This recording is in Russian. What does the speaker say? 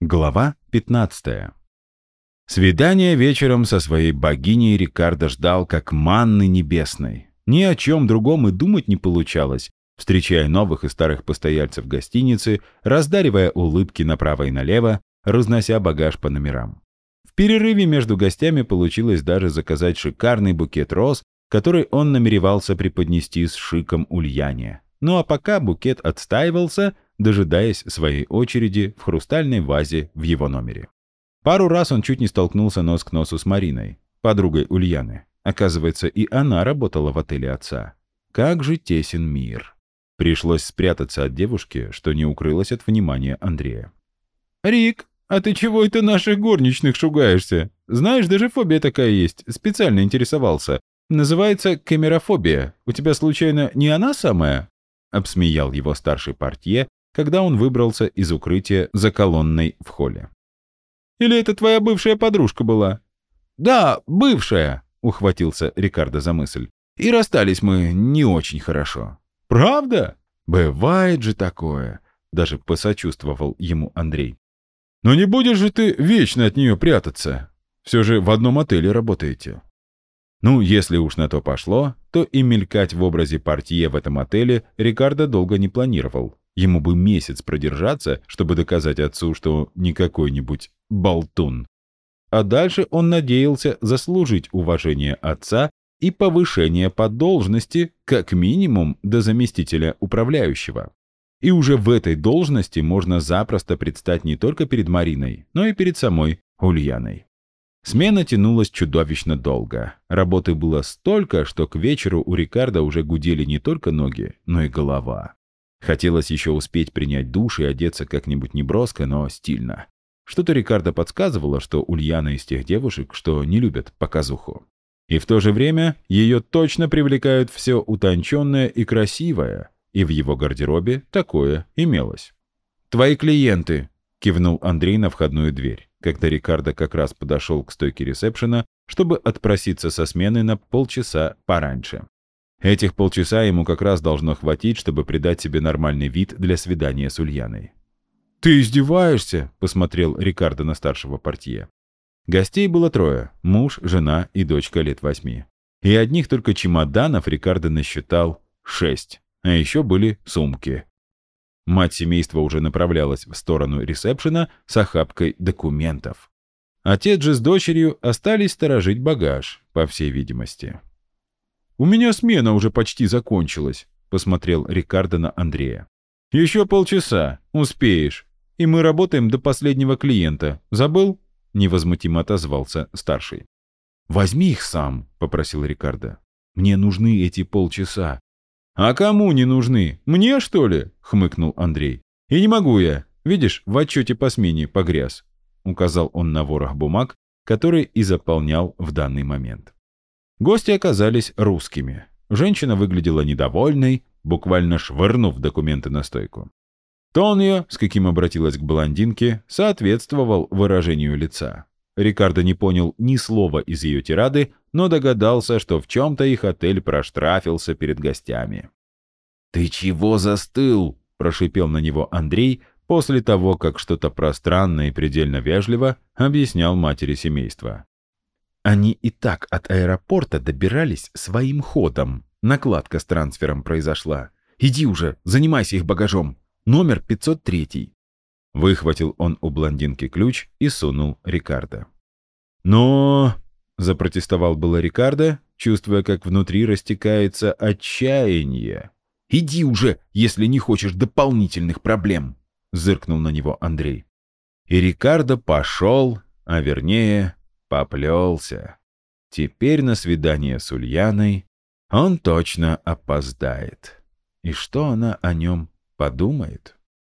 Глава 15. Свидание вечером со своей богиней Рикардо ждал как манны небесной. Ни о чем другом и думать не получалось, встречая новых и старых постояльцев гостиницы, раздаривая улыбки направо и налево, разнося багаж по номерам. В перерыве между гостями получилось даже заказать шикарный букет роз, который он намеревался преподнести с шиком Ульяне. Ну а пока букет отстаивался – дожидаясь своей очереди в хрустальной вазе в его номере. Пару раз он чуть не столкнулся нос к носу с Мариной, подругой Ульяны. Оказывается, и она работала в отеле отца. Как же тесен мир. Пришлось спрятаться от девушки, что не укрылось от внимания Андрея. «Рик, а ты чего это наших горничных шугаешься? Знаешь, даже фобия такая есть. Специально интересовался. Называется камерофобия. У тебя, случайно, не она самая?» Обсмеял его старший портье, когда он выбрался из укрытия за колонной в холле. «Или это твоя бывшая подружка была?» «Да, бывшая», — ухватился Рикардо за мысль. «И расстались мы не очень хорошо». «Правда? Бывает же такое», — даже посочувствовал ему Андрей. «Но не будешь же ты вечно от нее прятаться? Все же в одном отеле работаете». Ну, если уж на то пошло, то и мелькать в образе портье в этом отеле Рикардо долго не планировал. Ему бы месяц продержаться, чтобы доказать отцу, что не какой-нибудь болтун. А дальше он надеялся заслужить уважение отца и повышение по должности, как минимум, до заместителя управляющего. И уже в этой должности можно запросто предстать не только перед Мариной, но и перед самой Ульяной. Смена тянулась чудовищно долго. Работы было столько, что к вечеру у Рикардо уже гудели не только ноги, но и голова. Хотелось еще успеть принять душ и одеться как-нибудь неброско, но стильно. Что-то Рикардо подсказывало, что Ульяна из тех девушек, что не любят показуху. И в то же время ее точно привлекают все утонченное и красивое, и в его гардеробе такое имелось. «Твои клиенты», — кивнул Андрей на входную дверь, когда Рикардо как раз подошел к стойке ресепшена, чтобы отпроситься со смены на полчаса пораньше. Этих полчаса ему как раз должно хватить, чтобы придать себе нормальный вид для свидания с Ульяной. «Ты издеваешься?» — посмотрел Рикардо на старшего портье. Гостей было трое — муж, жена и дочка лет восьми. И одних только чемоданов Рикардо насчитал шесть, а еще были сумки. Мать семейства уже направлялась в сторону ресепшена с охапкой документов. Отец же с дочерью остались сторожить багаж, по всей видимости. «У меня смена уже почти закончилась», — посмотрел Рикардо на Андрея. «Еще полчаса. Успеешь. И мы работаем до последнего клиента. Забыл?» — невозмутимо отозвался старший. «Возьми их сам», — попросил Рикардо. «Мне нужны эти полчаса». «А кому не нужны? Мне, что ли?» — хмыкнул Андрей. «И не могу я. Видишь, в отчете по смене погряз», — указал он на ворох бумаг, который и заполнял в данный момент. Гости оказались русскими. Женщина выглядела недовольной, буквально швырнув документы на стойку. Тон ее, с каким обратилась к блондинке, соответствовал выражению лица. Рикардо не понял ни слова из ее тирады, но догадался, что в чем-то их отель проштрафился перед гостями. «Ты чего застыл?» – прошипел на него Андрей после того, как что-то пространно и предельно вежливо объяснял матери семейства. Они и так от аэропорта добирались своим ходом. Накладка с трансфером произошла. Иди уже, занимайся их багажом. Номер 503. Выхватил он у блондинки ключ и сунул Рикардо. «Но...» — запротестовал было Рикардо, чувствуя, как внутри растекается отчаяние. «Иди уже, если не хочешь дополнительных проблем!» — зыркнул на него Андрей. И Рикардо пошел, а вернее, Поплелся. Теперь на свидание с Ульяной он точно опоздает. И что она о нем подумает?